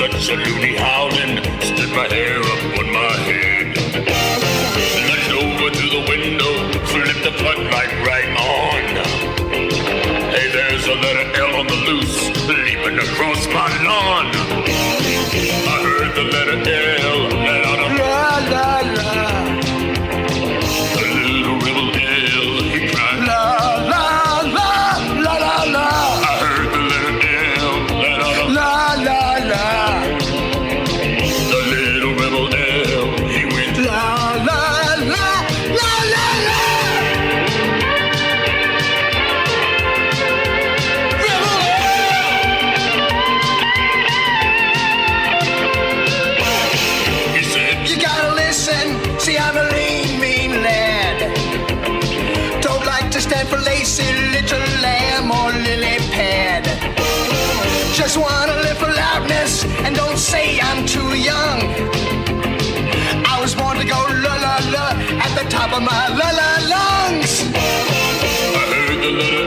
such a loony howling, stood my hair up on my head. Nudged over to the window, flipped the floodlight right on. Hey, there's a letter L on the loose, leaping across my lawn. I heard the letter L For lacy little lamb or lily pad. Just wanna live for loudness and don't say I'm too young. I was born to go la la la at the top of my la la lungs. I heard the little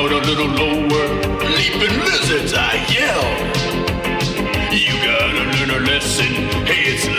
out a little lower. Leaping lizards, I yell. You gotta learn a lesson. Hey, it's